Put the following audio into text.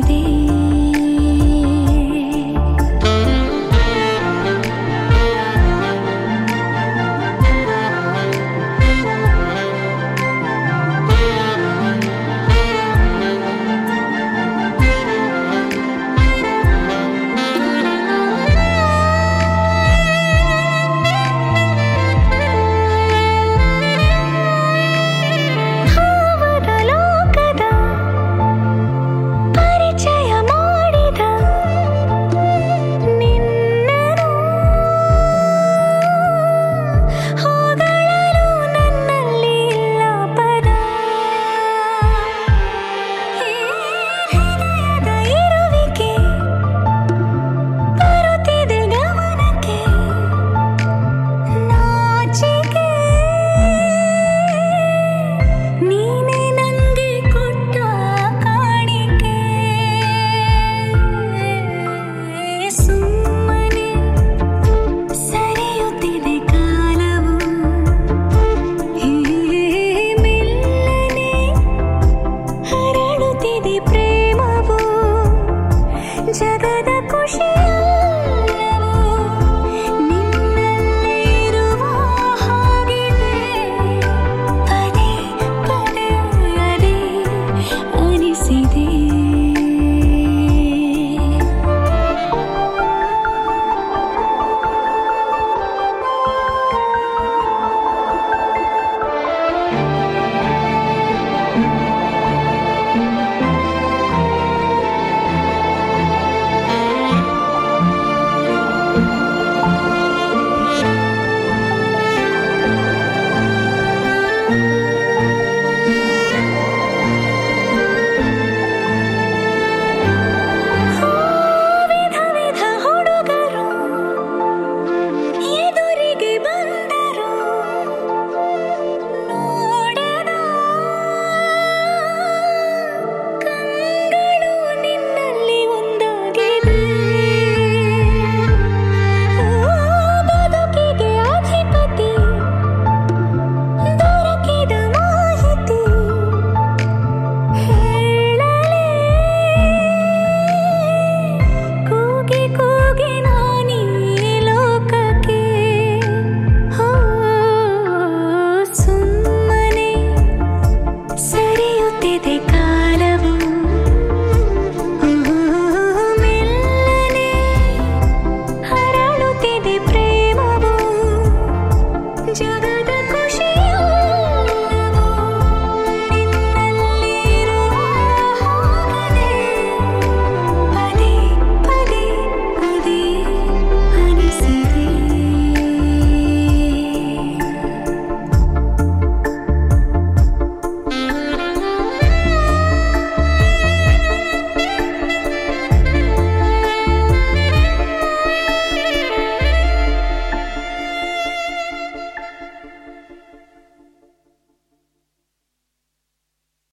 baby.